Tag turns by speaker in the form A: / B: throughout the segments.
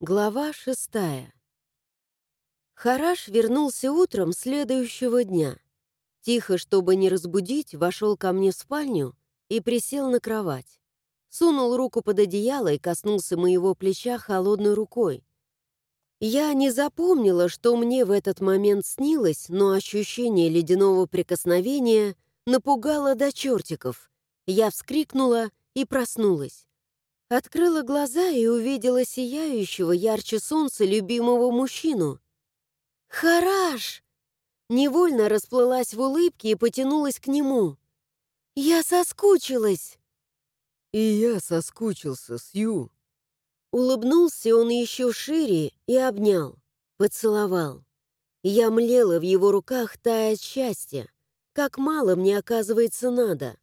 A: Глава шестая. Хараш вернулся утром следующего дня. Тихо, чтобы не разбудить, вошел ко мне в спальню и присел на кровать. Сунул руку под одеяло и коснулся моего плеча холодной рукой. Я не запомнила, что мне в этот момент снилось, но ощущение ледяного прикосновения напугало до чертиков. Я вскрикнула и проснулась. Открыла глаза и увидела сияющего ярче солнца любимого мужчину. «Хараш!» Невольно расплылась в улыбке и потянулась к нему. «Я соскучилась!»
B: «И я соскучился, Сью!»
A: Улыбнулся он еще шире и обнял, поцеловал. Я млела в его руках, тая от счастья. Как мало мне, оказывается, надо.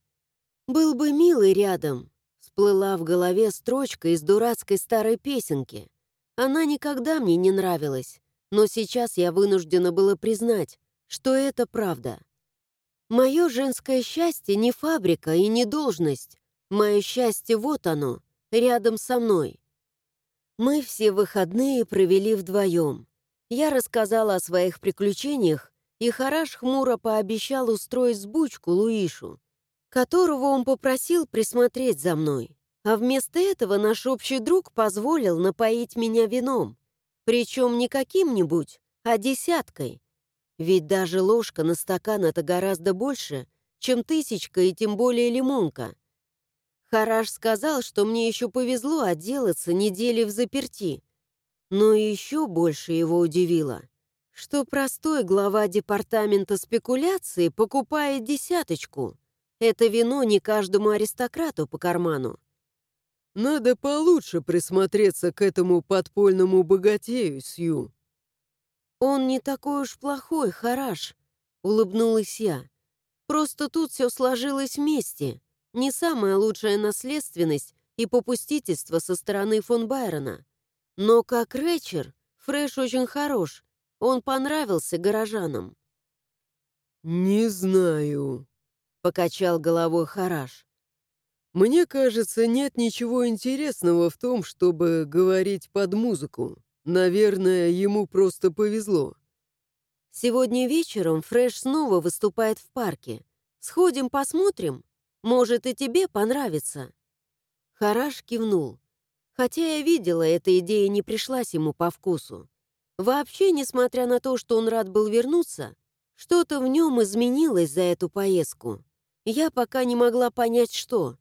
A: Был бы милый рядом, Всплыла в голове строчка из дурацкой старой песенки. Она никогда мне не нравилась, но сейчас я вынуждена была признать, что это правда. Мое женское счастье не фабрика и не должность. Мое счастье вот оно, рядом со мной. Мы все выходные провели вдвоем. Я рассказала о своих приключениях, и Хараш хмуро пообещал устроить сбучку Луишу которого он попросил присмотреть за мной. А вместо этого наш общий друг позволил напоить меня вином. Причем не каким-нибудь, а десяткой. Ведь даже ложка на стакан — это гораздо больше, чем тысячка и тем более лимонка. Хараш сказал, что мне еще повезло отделаться недели в заперти. Но еще больше его удивило, что простой глава департамента спекуляции покупает десяточку — это вино не каждому аристократу по карману.
B: Надо получше присмотреться к этому подпольному богатею, Сью.
A: Он не такой уж плохой, Хараш, улыбнулась я. Просто тут все сложилось вместе. Не самая лучшая наследственность и попустительство со стороны фон Байрона. Но как Рэчер, Фрэш очень хорош. Он понравился горожанам.
B: «Не знаю»,
A: покачал головой Хараш.
B: Мне кажется, нет ничего интересного в том, чтобы говорить под музыку. Наверное, ему просто повезло.
A: Сегодня вечером Фрэш снова выступает в парке. Сходим посмотрим. Может, и тебе понравится. Хараш кивнул. Хотя я видела, эта идея не пришлась ему по вкусу. Вообще, несмотря на то, что он рад был вернуться, что-то в нем изменилось за эту поездку. Я пока не могла понять, что.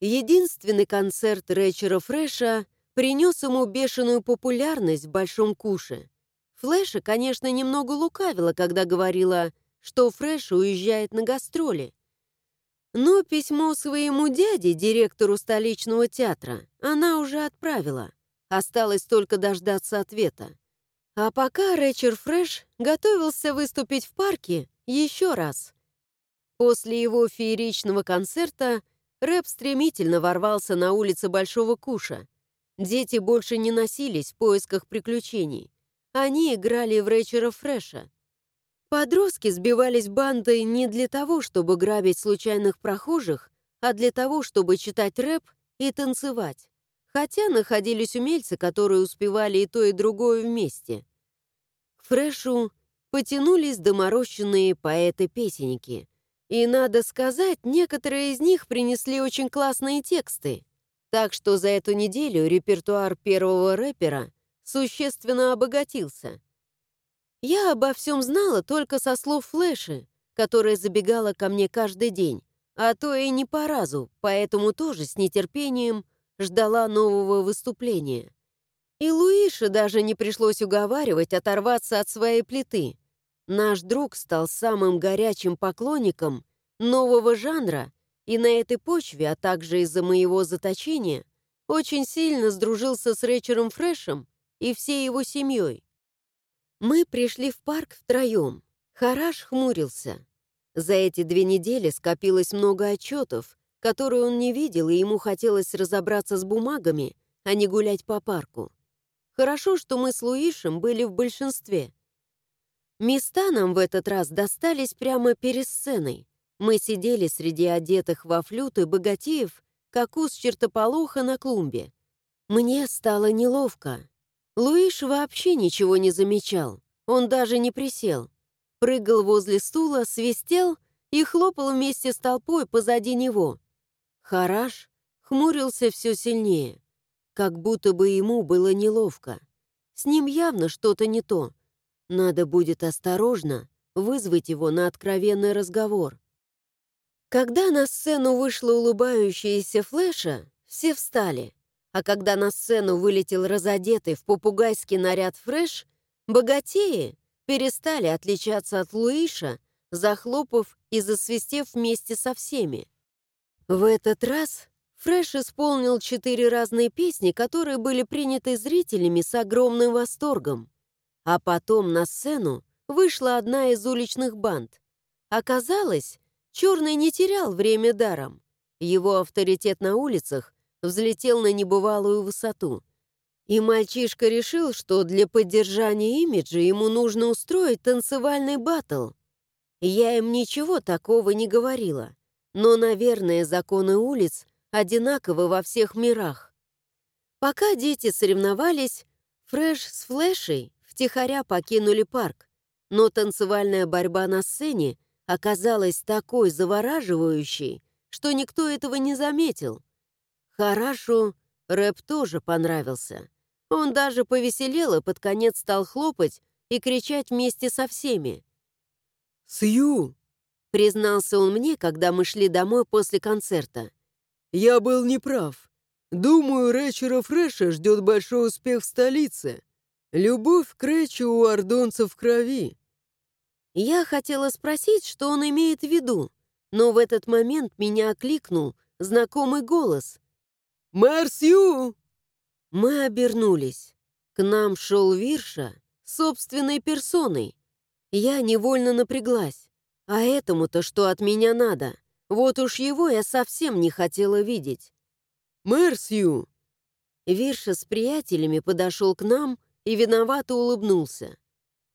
A: Единственный концерт Рэчера Фрэша принес ему бешеную популярность в Большом Куше. Флэша, конечно, немного лукавила, когда говорила, что Фрэш уезжает на гастроли. Но письмо своему дяде, директору столичного театра, она уже отправила. Осталось только дождаться ответа. А пока Рэчер Фрэш готовился выступить в парке еще раз. После его фееричного концерта рэп стремительно ворвался на улицы Большого Куша. Дети больше не носились в поисках приключений. Они играли в Рэчера Фреша. Подростки сбивались бандой не для того, чтобы грабить случайных прохожих, а для того, чтобы читать рэп и танцевать. Хотя находились умельцы, которые успевали и то, и другое вместе. К Фрешу потянулись доморощенные поэты-песенники — и, надо сказать, некоторые из них принесли очень классные тексты. Так что за эту неделю репертуар первого рэпера существенно обогатился. Я обо всем знала только со слов Флэши, которая забегала ко мне каждый день, а то и не по разу, поэтому тоже с нетерпением ждала нового выступления. И Луише даже не пришлось уговаривать оторваться от своей плиты — Наш друг стал самым горячим поклонником нового жанра и на этой почве, а также из-за моего заточения, очень сильно сдружился с Рэчером Фрэшем и всей его семьей. Мы пришли в парк втроем. Хараш хмурился. За эти две недели скопилось много отчетов, которые он не видел, и ему хотелось разобраться с бумагами, а не гулять по парку. Хорошо, что мы с Луишем были в большинстве — Места нам в этот раз достались прямо перед сценой. Мы сидели среди одетых во флюты богатеев, как уз чертополоха на клумбе. Мне стало неловко. Луиш вообще ничего не замечал. Он даже не присел. Прыгал возле стула, свистел и хлопал вместе с толпой позади него. Хараш хмурился все сильнее, как будто бы ему было неловко. С ним явно что-то не то. Надо будет осторожно вызвать его на откровенный разговор. Когда на сцену вышла улыбающаяся Флэша, все встали. А когда на сцену вылетел разодетый в попугайский наряд Фрэш, богатеи перестали отличаться от Луиша, захлопав и засвистев вместе со всеми. В этот раз Фрэш исполнил четыре разные песни, которые были приняты зрителями с огромным восторгом. А потом на сцену вышла одна из уличных банд. Оказалось, Черный не терял время даром. Его авторитет на улицах взлетел на небывалую высоту. И мальчишка решил, что для поддержания имиджа ему нужно устроить танцевальный баттл. Я им ничего такого не говорила, но, наверное, законы улиц одинаковы во всех мирах. Пока дети соревновались, Фрэш с Флэшей втихаря покинули парк, но танцевальная борьба на сцене оказалась такой завораживающей, что никто этого не заметил. Харашу рэп тоже понравился. Он даже повеселел и под конец стал хлопать и кричать вместе со всеми.
B: «Сью!» — признался он мне, когда мы шли домой после концерта. «Я был неправ. Думаю, Рэчера Фреша ждет большой успех в столице. Любовь к Рэчу у ордонцев в крови».
A: Я хотела спросить, что он имеет в виду, но в этот момент меня окликнул знакомый голос —
B: «Марсью!»
A: Мы обернулись. К нам шел Вирша собственной персоной. Я невольно напряглась. А этому-то что от меня надо? Вот уж его я совсем не хотела видеть.
B: «Мерсью!»
A: Вирша с приятелями подошел к нам и виновато улыбнулся.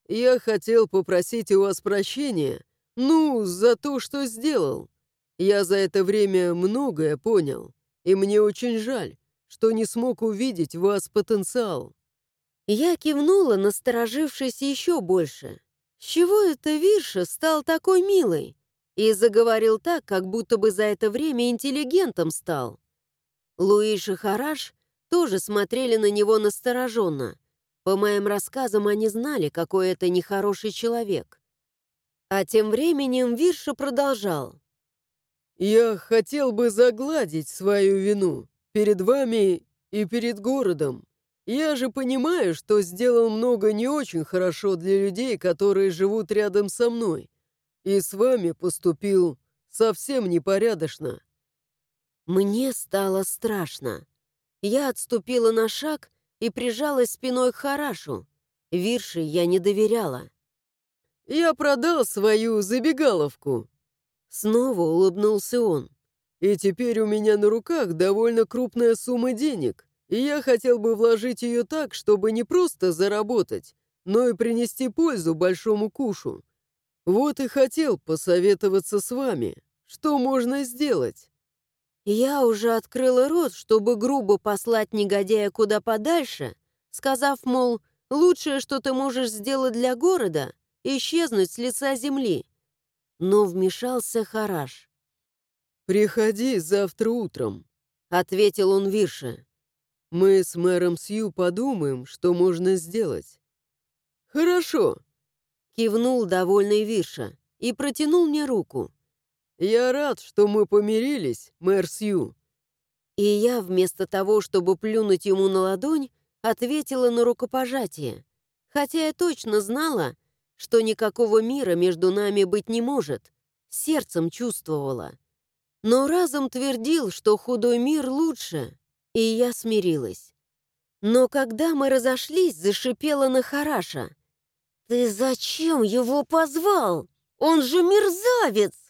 B: «Я хотел попросить у вас прощения, ну, за то, что сделал. Я за это время многое понял и мне очень жаль, что не смог увидеть в вас потенциал».
A: Я кивнула, насторожившись еще больше. С чего это Вирша стал такой милый? И заговорил так, как будто бы за это время интеллигентом стал. Луиш и Хараш тоже смотрели на него настороженно. По моим рассказам, они знали, какой это нехороший человек. А тем временем Вирша продолжал.
B: «Я хотел бы загладить свою вину перед вами и перед городом. Я же понимаю, что сделал много не очень хорошо для людей, которые живут рядом со мной, и с вами поступил совсем непорядочно».
A: Мне стало страшно. Я отступила на шаг и прижалась спиной к Харашу. Вирши я не доверяла.
B: «Я продал свою забегаловку»,
A: Снова улыбнулся он.
B: «И теперь у меня на руках довольно крупная сумма денег, и я хотел бы вложить ее так, чтобы не просто заработать, но и принести пользу большому кушу. Вот и хотел посоветоваться с вами. Что можно сделать?»
A: Я уже открыла рот, чтобы грубо послать негодяя куда подальше, сказав, мол, лучшее, что ты можешь сделать для города — исчезнуть с лица земли но вмешался Хараш.
B: «Приходи завтра утром», —
A: ответил он Вирше.
B: «Мы с мэром Сью подумаем, что можно сделать». «Хорошо», —
A: кивнул довольный Вирша и протянул мне руку.
B: «Я рад, что мы помирились, мэр Сью».
A: И я, вместо того, чтобы плюнуть ему на ладонь, ответила на рукопожатие, хотя я точно знала, что никакого мира между нами быть не может. Сердцем чувствовала. Но разум твердил, что худой мир лучше, и я смирилась. Но когда мы разошлись, зашипела на Хараша. «Ты зачем его позвал? Он же мерзавец!»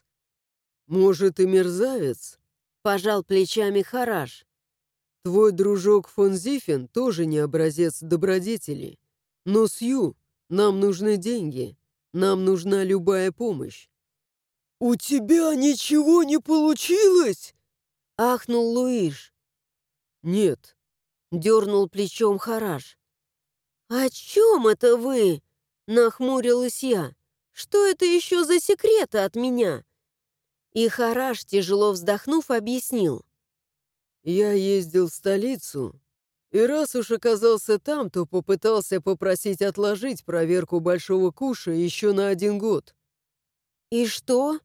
B: «Может, и мерзавец?»
A: — пожал плечами Хараш.
B: «Твой дружок фон Зифен тоже не образец добродетели. Но Сью нам нужны деньги. Нам нужна любая помощь». «У тебя ничего не получилось?»
A: — ахнул Луиш.
B: «Нет,
A: Дернул плечом Хараш. «О чем это вы?» Нахмурилась я. «Что это еще за секреты от меня?» И Хараш, тяжело вздохнув, объяснил.
B: «Я ездил в столицу, и раз уж оказался там, то попытался попросить отложить проверку Большого Куша еще на один год».
A: «И что?»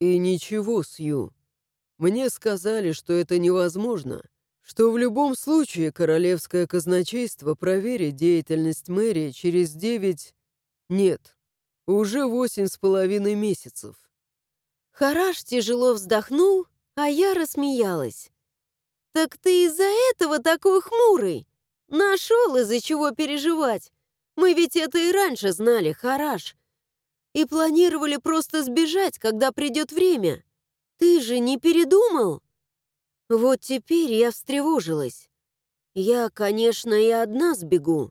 B: «И ничего, Сью. Мне сказали, что это невозможно, что в любом случае королевское казначейство проверит деятельность мэрии через девять... Нет, уже восемь с половиной месяцев.
A: Хараш тяжело вздохнул, а я рассмеялась. «Так ты из-за этого такой хмурый? Нашел из-за чего переживать. Мы ведь это и раньше знали, Хараш. И планировали просто сбежать, когда придет время. Ты же не передумал?» Вот теперь я встревожилась. Я, конечно, и одна сбегу.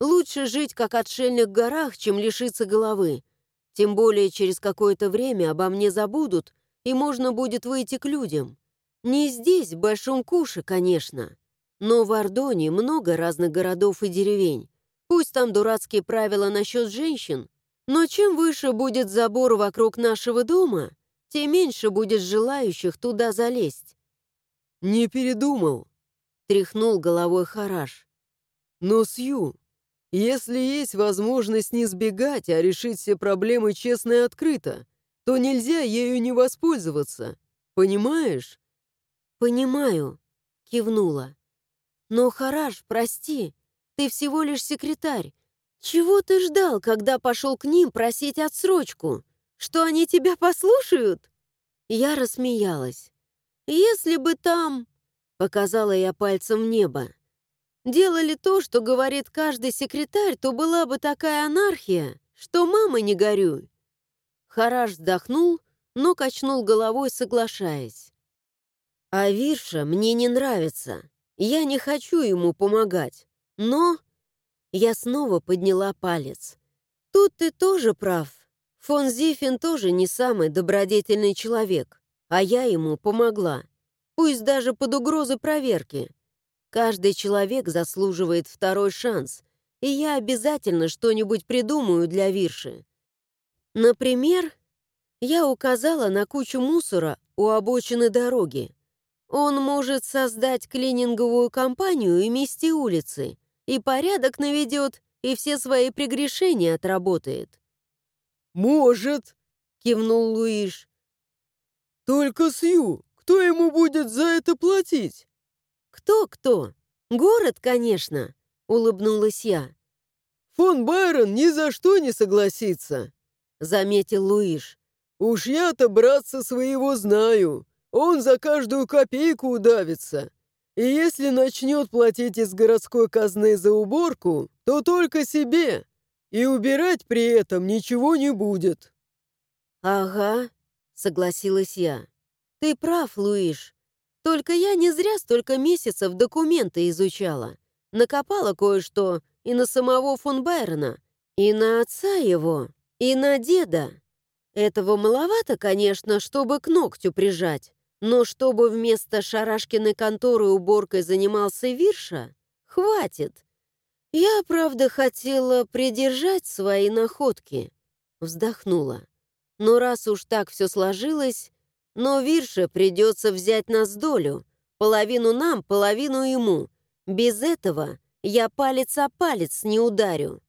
A: Лучше жить как отшельник в горах, чем лишиться головы. Тем более через какое-то время обо мне забудут, и можно будет выйти к людям. Не здесь, в Большом Куше, конечно. Но в Ордоне много разных городов и деревень. Пусть там дурацкие правила насчет женщин, но чем выше будет забор вокруг нашего дома, тем меньше будет желающих туда залезть.
B: «Не передумал», — тряхнул головой Хараш. «Но, Сью, если есть возможность не сбегать, а решить все проблемы честно и открыто, то нельзя ею не воспользоваться. Понимаешь?»
A: «Понимаю», — кивнула. «Но, Хараш, прости, ты всего лишь секретарь. Чего ты ждал, когда пошел к ним просить отсрочку? Что они тебя послушают?» Я рассмеялась. «Если бы там...» — показала я пальцем в небо. «Делали то, что говорит каждый секретарь, то была бы такая анархия, что мама не горюй». Хараш вздохнул, но качнул головой, соглашаясь. «А Вирша мне не нравится. Я не хочу ему помогать. Но...» Я снова подняла палец. «Тут ты тоже прав. Фон Зифин тоже не самый добродетельный человек а я ему помогла, пусть даже под угрозой проверки. Каждый человек заслуживает второй шанс, и я обязательно что-нибудь придумаю для Вирши. Например, я указала на кучу мусора у обочины дороги. Он может создать клининговую компанию и мести улицы, и порядок наведет, и все свои прегрешения отработает.
B: «Может», — кивнул Луиш, «Только Сью, кто ему будет за это платить?»
A: «Кто-кто? Город, конечно», — улыбнулась я.
B: «Фон Байрон ни за что не согласится», —
A: заметил Луиш.
B: «Уж я-то братца своего знаю. Он за каждую копейку удавится. И если начнет платить из городской казны за уборку, то только себе. И убирать при этом ничего не будет».
A: «Ага», — согласилась я. «Ты прав, Луиш. Только я не зря столько месяцев документы изучала. Накопала кое-что и на самого фон Байрона, и на отца его, и на деда. Этого маловато, конечно, чтобы к ногтю прижать, но чтобы вместо Шарашкиной конторы уборкой занимался Вирша, хватит. Я, правда, хотела придержать свои находки. Вздохнула. Но раз уж так все сложилось, но Вирше придется взять нас долю. Половину нам, половину ему. Без этого я палец о палец не ударю.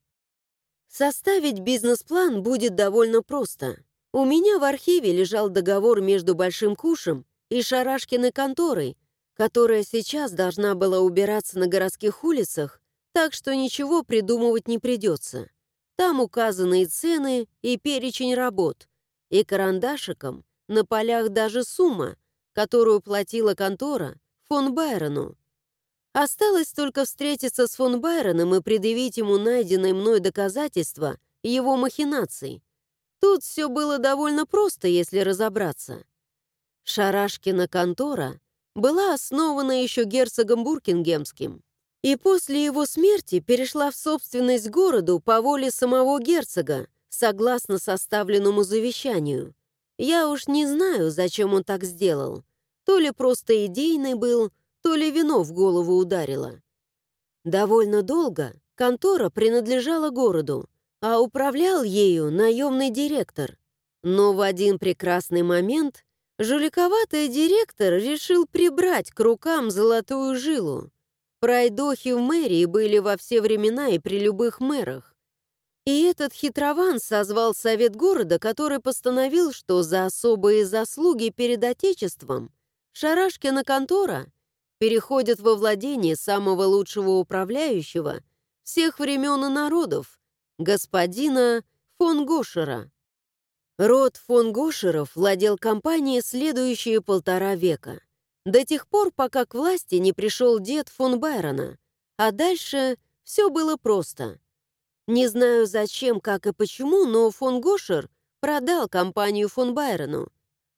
A: Составить бизнес-план будет довольно просто. У меня в архиве лежал договор между Большим Кушем и Шарашкиной конторой, которая сейчас должна была убираться на городских улицах, так что ничего придумывать не придется. Там указаны и цены, и перечень работ, и карандашиком на полях даже сумма, которую платила контора фон Байрону. Осталось только встретиться с фон Байроном и предъявить ему найденное мной доказательства его махинаций. Тут все было довольно просто, если разобраться. Шарашкина контора была основана еще герцогом Буркингемским и после его смерти перешла в собственность городу по воле самого герцога, согласно составленному завещанию. Я уж не знаю, зачем он так сделал. То ли просто идейный был, то ли вино в голову ударило. Довольно долго контора принадлежала городу, а управлял ею наемный директор. Но в один прекрасный момент жуликоватый директор решил прибрать к рукам золотую жилу. Пройдохи в мэрии были во все времена и при любых мэрах. И этот хитрован созвал совет города, который постановил, что за особые заслуги перед Отечеством Шарашкина контора переходит во владение самого лучшего управляющего всех времен и народов, господина фон Гошера. Род фон Гошеров владел компанией следующие полтора века, до тех пор, пока к власти не пришел дед фон Байрона, а дальше все было просто — не знаю зачем, как и почему, но фон Гошер продал компанию фон Байрону,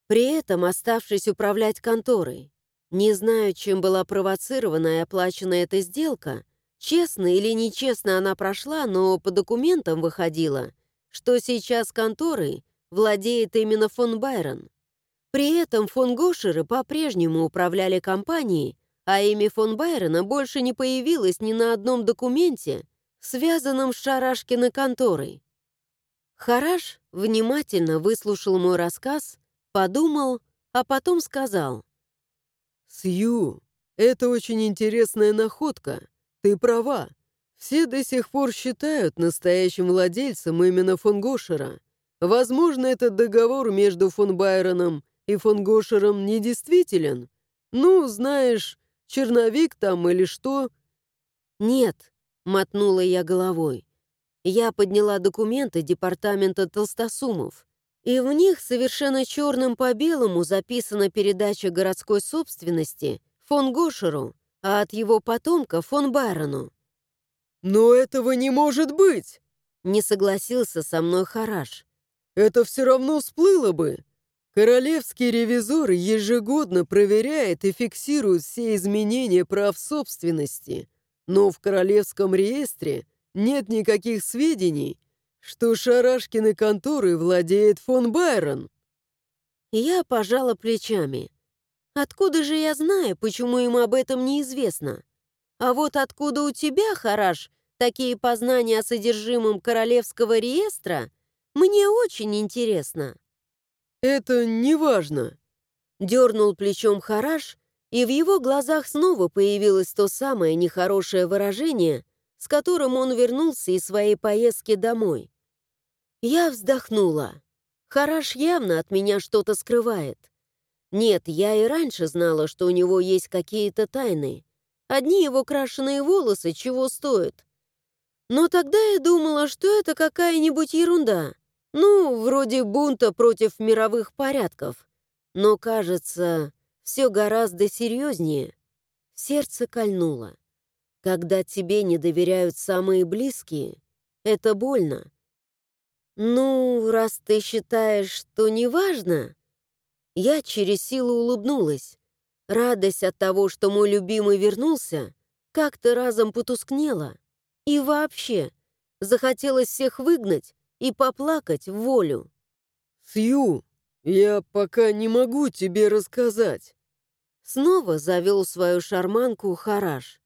A: при этом оставшись управлять конторой. Не знаю, чем была провоцирована и оплачена эта сделка, честно или нечестно она прошла, но по документам выходило, что сейчас конторой владеет именно фон Байрон. При этом фон Гошеры по-прежнему управляли компанией, а имя фон Байрона больше не появилось ни на одном документе, связанном с Шарашкиной конторой. Хараш внимательно выслушал мой рассказ, подумал, а потом сказал.
B: «Сью, это очень интересная находка. Ты права. Все до сих пор считают настоящим владельцем именно фон Гошера. Возможно, этот договор между фон Байроном и фон Гошером недействителен. Ну, знаешь, черновик там или что?»
A: «Нет, Мотнула я головой. Я подняла документы департамента толстосумов, и в них совершенно черным по белому записана передача городской собственности фон Гошеру, а от его потомка фон Байрону.
B: «Но этого не может быть!»
A: Не согласился со мной Хараш.
B: «Это все равно всплыло бы!» Королевский ревизор ежегодно проверяет и фиксирует все изменения прав собственности, но в Королевском реестре нет никаких сведений, что Шарашкины конторы владеет фон Байрон.
A: Я пожала плечами. Откуда же я знаю, почему им об этом неизвестно? А вот откуда у тебя, Хараш, такие познания о содержимом Королевского реестра, мне очень интересно.
B: Это не важно.
A: Дернул плечом Хараш и в его глазах снова появилось то самое нехорошее выражение, с которым он вернулся из своей поездки домой. Я вздохнула. Хараш явно от меня что-то скрывает. Нет, я и раньше знала, что у него есть какие-то тайны. Одни его крашеные волосы чего стоят. Но тогда я думала, что это какая-нибудь ерунда. Ну, вроде бунта против мировых порядков. Но, кажется, все гораздо серьезнее. Сердце кольнуло. Когда тебе не доверяют самые близкие, это больно. Ну, раз ты считаешь, что неважно, я через силу улыбнулась. Радость от того, что мой любимый вернулся, как-то разом потускнела. И вообще, захотелось всех выгнать и поплакать в волю.
B: «Сью, я пока не могу тебе рассказать.
A: Снова завел свою шарманку Хараш.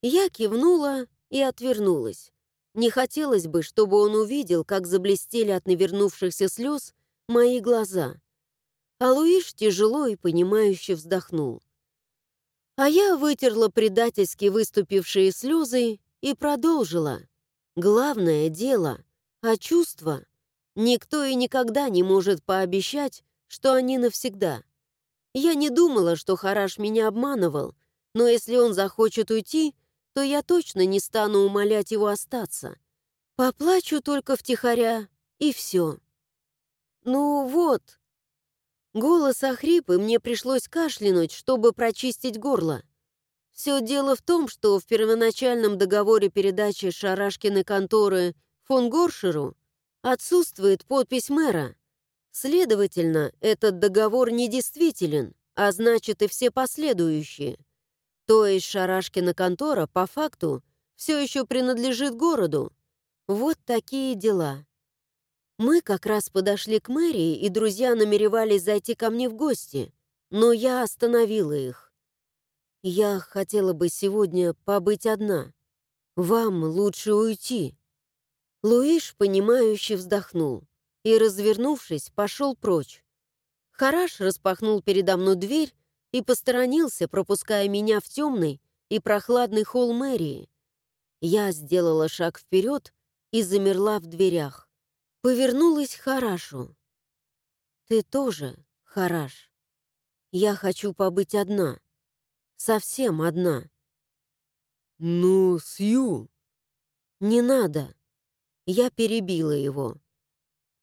A: Я кивнула и отвернулась. Не хотелось бы, чтобы он увидел, как заблестели от навернувшихся слез мои глаза. А Луиш тяжело и понимающе вздохнул. А я вытерла предательски выступившие слезы и продолжила. Главное дело, а чувства никто и никогда не может пообещать, что они навсегда. Я не думала, что Хараш меня обманывал, но если он захочет уйти, то я точно не стану умолять его остаться. Поплачу только втихаря, и все. Ну вот. Голос охрип, и мне пришлось кашлянуть, чтобы прочистить горло. Все дело в том, что в первоначальном договоре передачи Шарашкиной конторы фон Горшеру отсутствует подпись мэра. Следовательно, этот договор недействителен, а значит и все последующие. То есть Шарашкина контора, по факту, все еще принадлежит городу. Вот такие дела. Мы как раз подошли к мэрии, и друзья намеревались зайти ко мне в гости, но я остановила их. Я хотела бы сегодня побыть одна. Вам лучше уйти». Луиш, понимающе вздохнул и, развернувшись, пошел прочь. Хараш распахнул передо мной дверь и посторонился, пропуская меня в темный и прохладный холл мэрии. Я сделала шаг вперед и замерла в дверях. Повернулась к Харашу. «Ты тоже, Хараш. Я хочу побыть одна. Совсем одна».
B: «Ну, Сью...»
A: «Не надо». Я перебила его.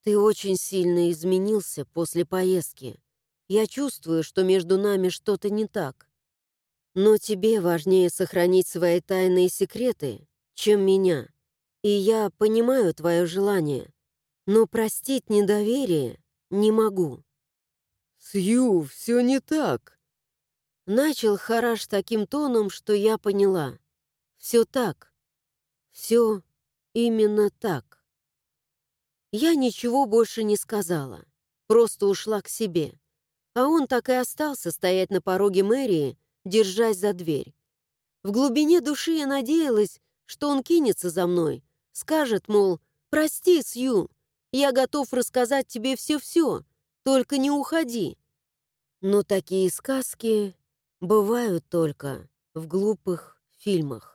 A: «Ты очень сильно изменился после поездки. Я чувствую, что между нами что-то не так. Но тебе важнее сохранить свои тайные секреты, чем меня. И я понимаю твое желание, но простить недоверие не могу».
B: «Сью, все не так».
A: Начал Хараш таким тоном, что я поняла. Все так. Все именно так. Я ничего больше не сказала, просто ушла к себе. А он так и остался стоять на пороге мэрии, держась за дверь. В глубине души я надеялась, что он кинется за мной, скажет, мол, «Прости, Сью, я готов рассказать тебе все-все, только не уходи». Но такие сказки бывают только в глупых фильмах.